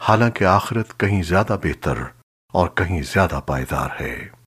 حالانکہ آخرت کہیں زیادہ بہتر اور کہیں زیادہ پائیدار ہے۔